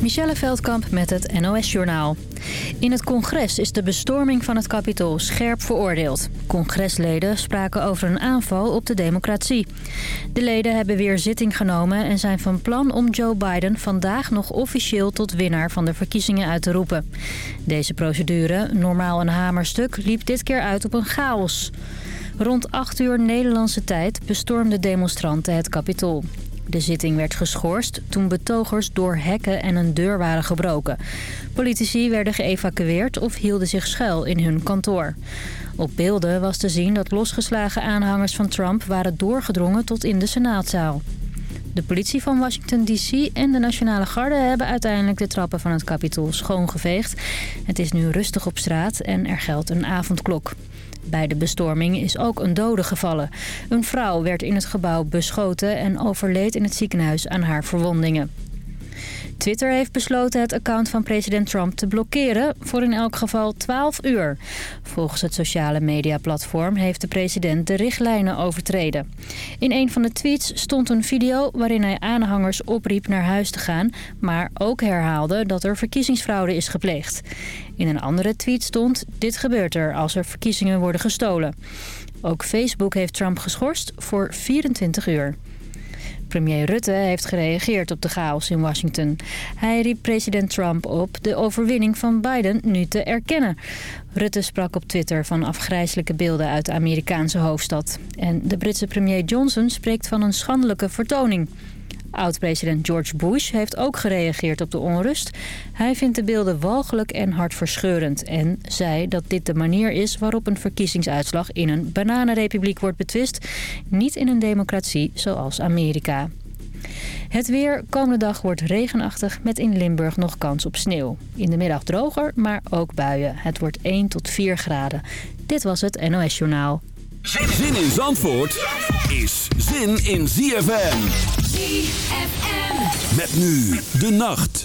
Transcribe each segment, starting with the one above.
Michelle Veldkamp met het NOS-journaal. In het congres is de bestorming van het Capitool scherp veroordeeld. Congresleden spraken over een aanval op de democratie. De leden hebben weer zitting genomen en zijn van plan om Joe Biden vandaag nog officieel tot winnaar van de verkiezingen uit te roepen. Deze procedure, normaal een hamerstuk, liep dit keer uit op een chaos. Rond 8 uur Nederlandse tijd bestormden demonstranten het Capitool. De zitting werd geschorst toen betogers door hekken en een deur waren gebroken. Politici werden geëvacueerd of hielden zich schuil in hun kantoor. Op beelden was te zien dat losgeslagen aanhangers van Trump waren doorgedrongen tot in de senaatzaal. De politie van Washington D.C. en de Nationale Garde hebben uiteindelijk de trappen van het Capitool schoongeveegd. Het is nu rustig op straat en er geldt een avondklok. Bij de bestorming is ook een dode gevallen. Een vrouw werd in het gebouw beschoten en overleed in het ziekenhuis aan haar verwondingen. Twitter heeft besloten het account van president Trump te blokkeren voor in elk geval 12 uur. Volgens het sociale mediaplatform heeft de president de richtlijnen overtreden. In een van de tweets stond een video waarin hij aanhangers opriep naar huis te gaan... maar ook herhaalde dat er verkiezingsfraude is gepleegd. In een andere tweet stond dit gebeurt er als er verkiezingen worden gestolen. Ook Facebook heeft Trump geschorst voor 24 uur. Premier Rutte heeft gereageerd op de chaos in Washington. Hij riep president Trump op de overwinning van Biden nu te erkennen. Rutte sprak op Twitter van afgrijzelijke beelden uit de Amerikaanse hoofdstad. En de Britse premier Johnson spreekt van een schandelijke vertoning. Oud-president George Bush heeft ook gereageerd op de onrust. Hij vindt de beelden walgelijk en hartverscheurend en zei dat dit de manier is waarop een verkiezingsuitslag in een bananenrepubliek wordt betwist, niet in een democratie zoals Amerika. Het weer komende dag wordt regenachtig met in Limburg nog kans op sneeuw. In de middag droger, maar ook buien. Het wordt 1 tot 4 graden. Dit was het NOS Journaal. Zin in Zandvoort is zin in ZFM. Met nu de nacht.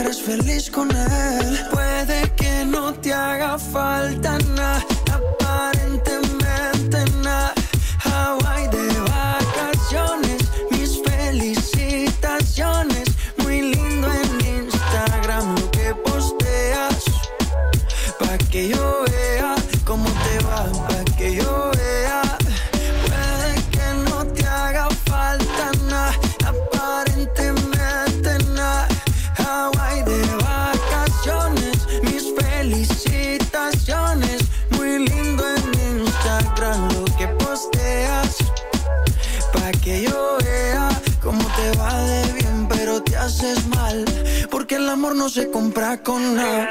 eres feliz con él. Puede que no te haga falta nada, aparentemente nada. Hawaii de vacaciones, mis felicitaciones. No se compra con nada.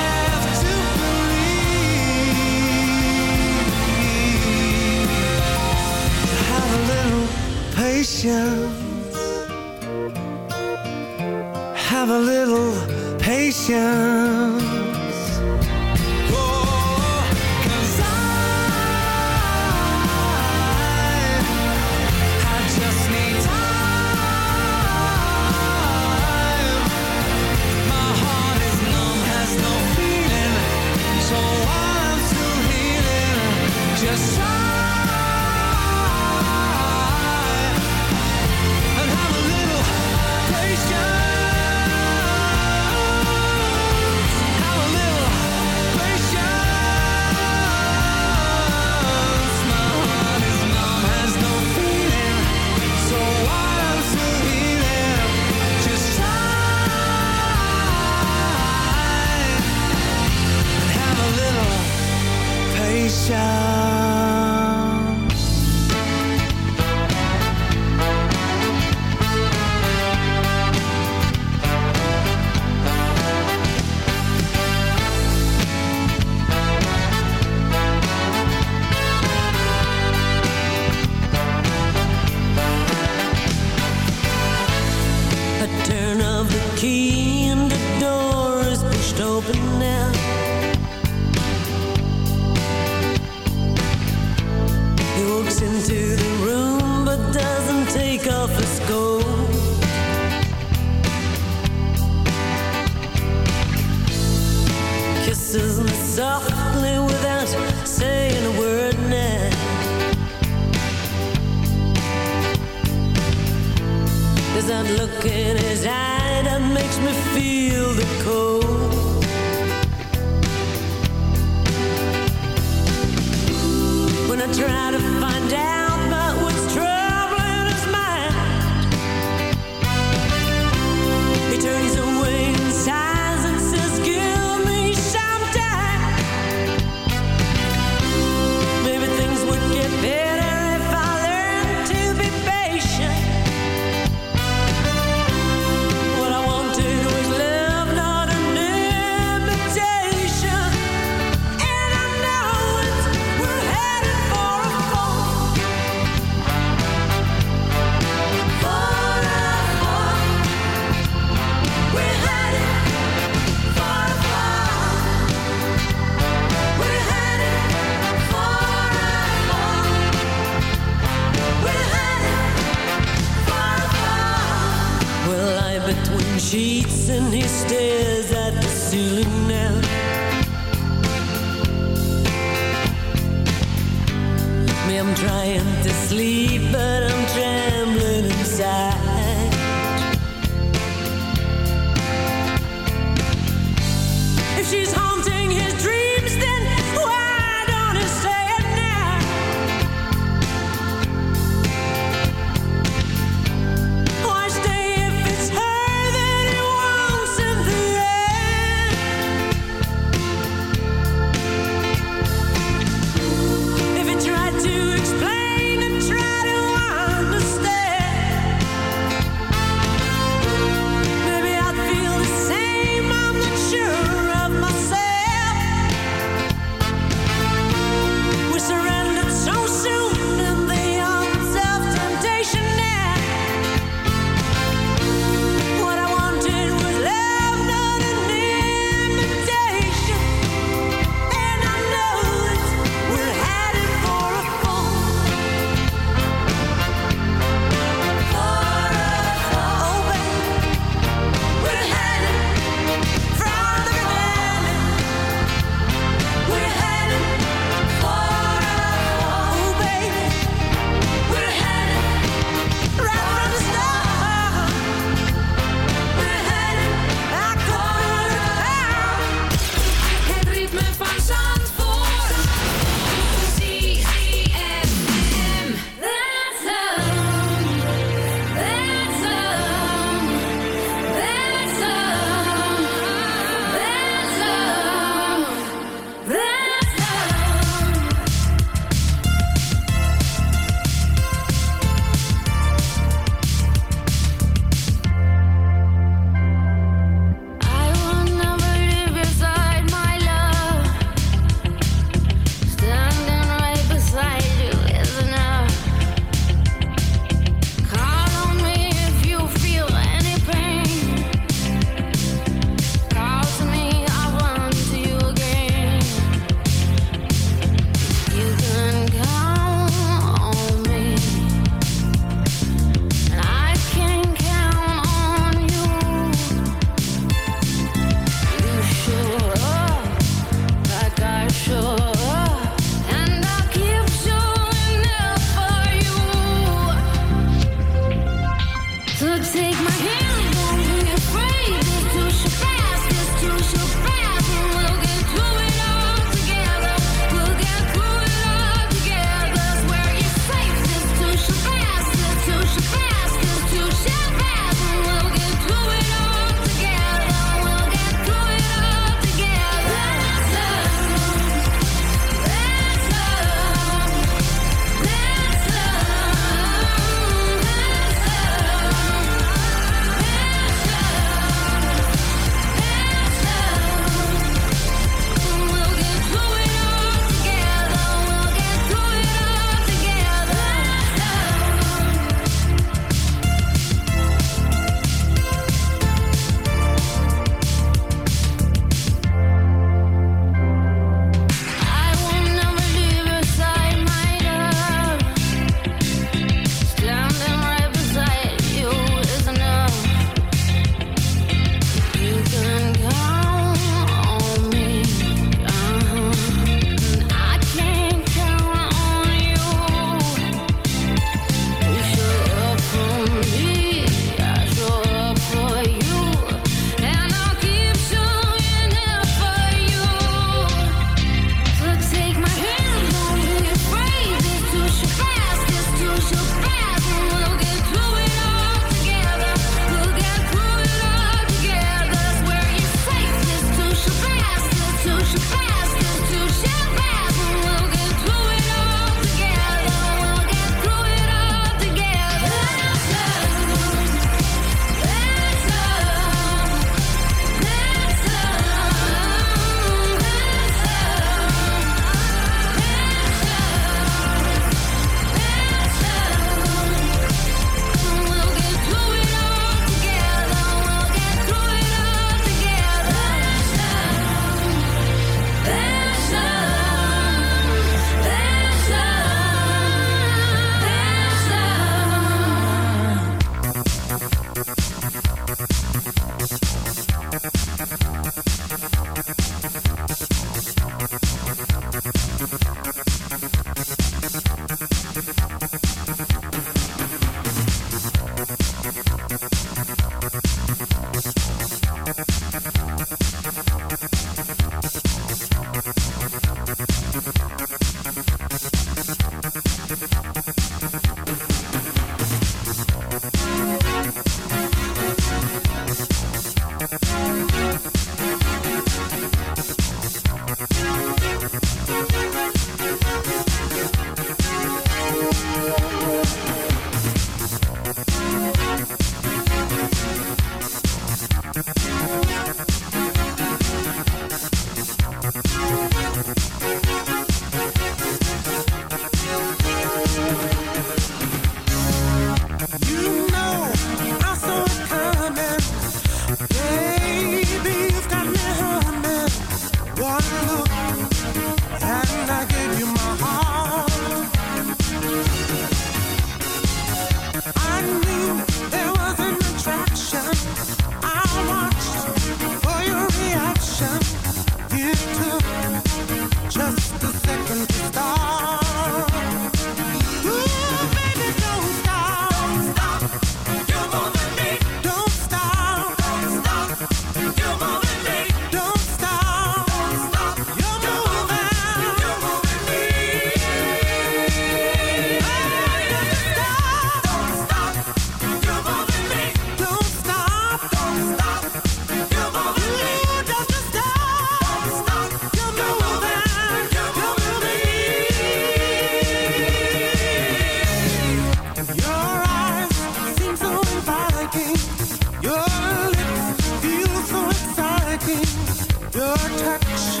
Your touch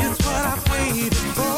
is what I've waited for.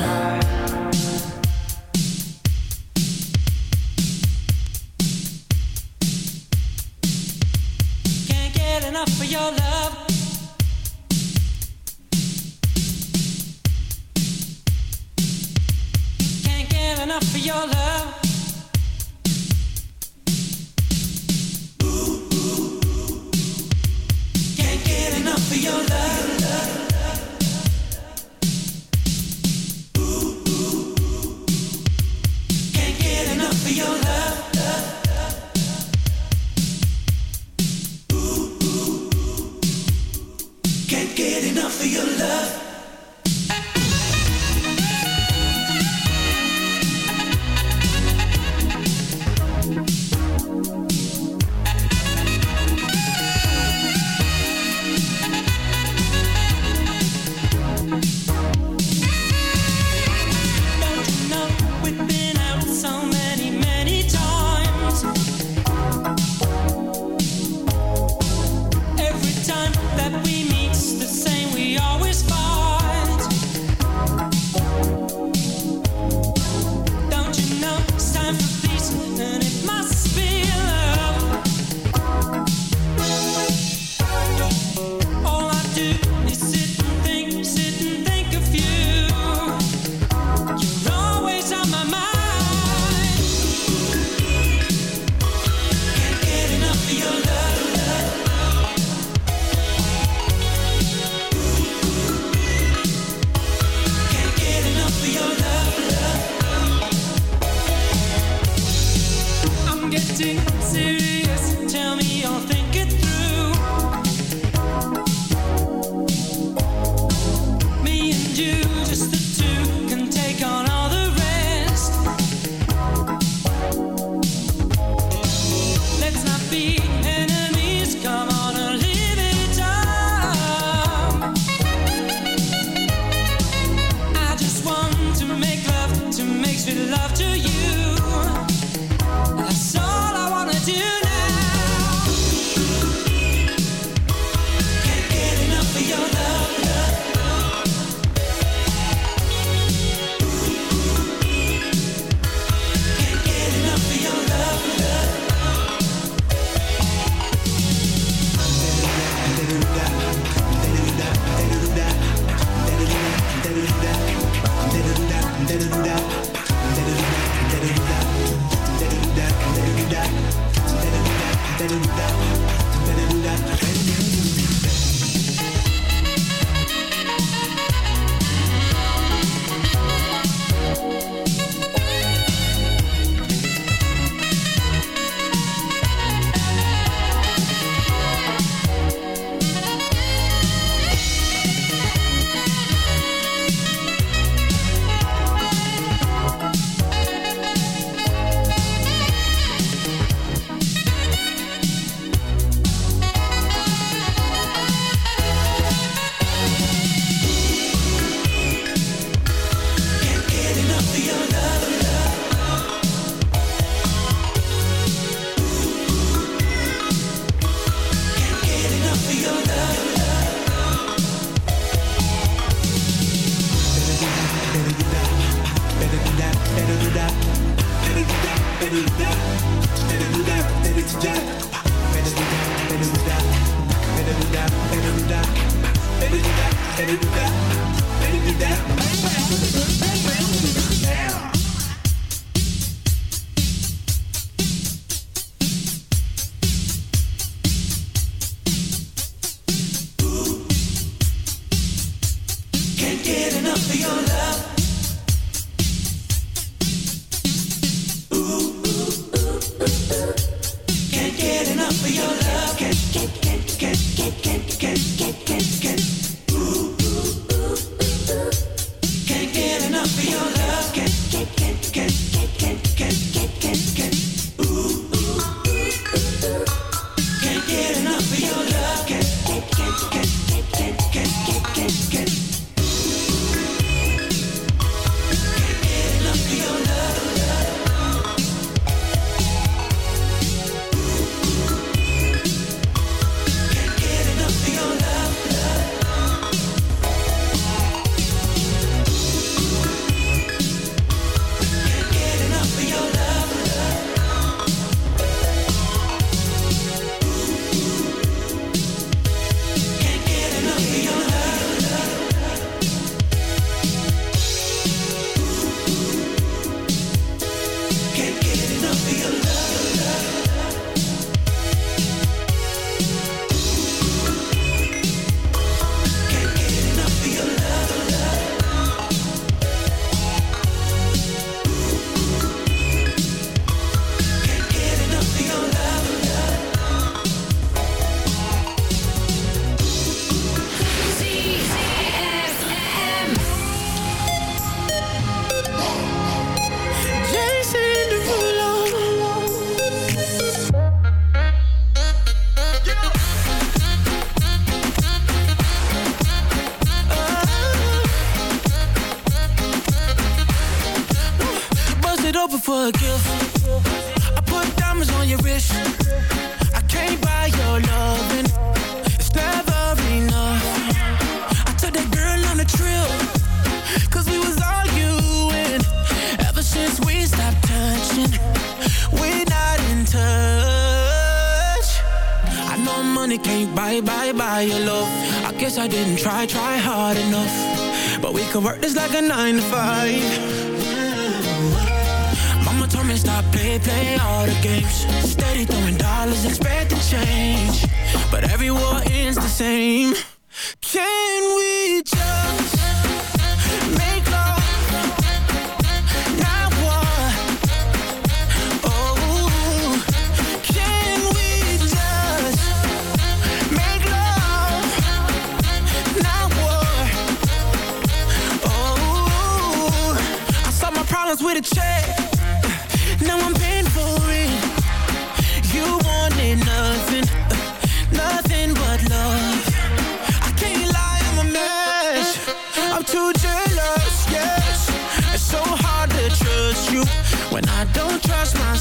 to be a love.